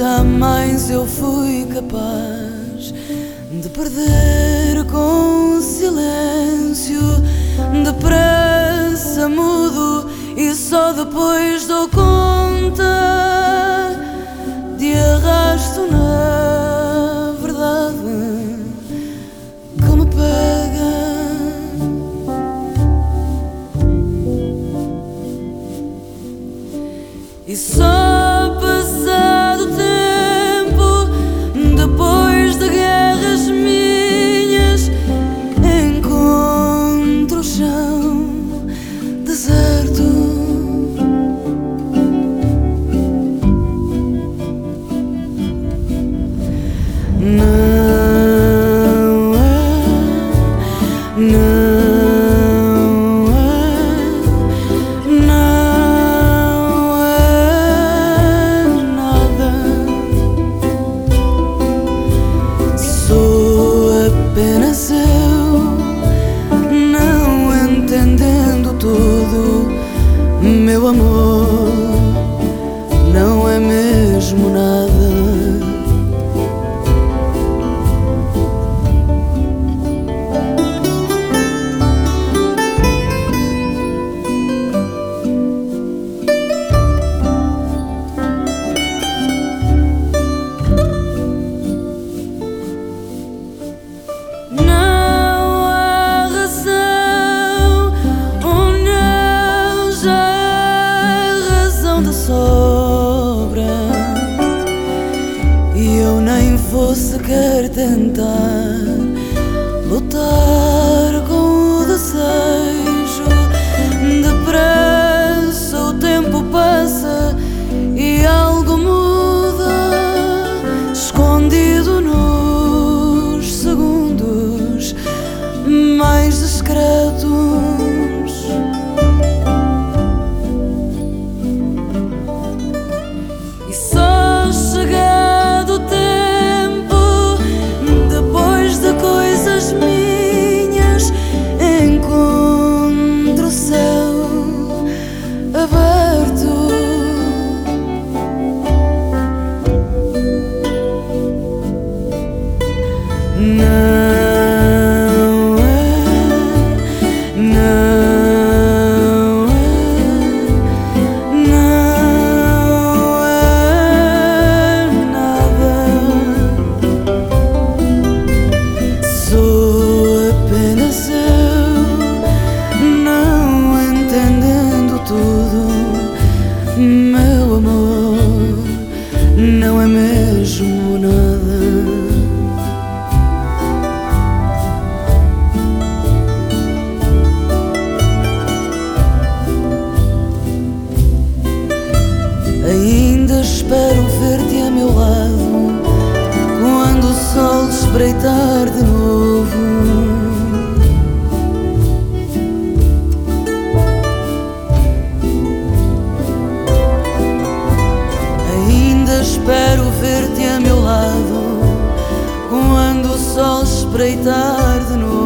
Jamais eu fui capaz de perder com silêncio, depressa mudo e só depois dou conta de arrasto na verdade que me pega. E só μου να vou sequer tentar lutar com o desejo. Espreitar de novo. espero ver-te a meu lado quando o sol espreitar de novo.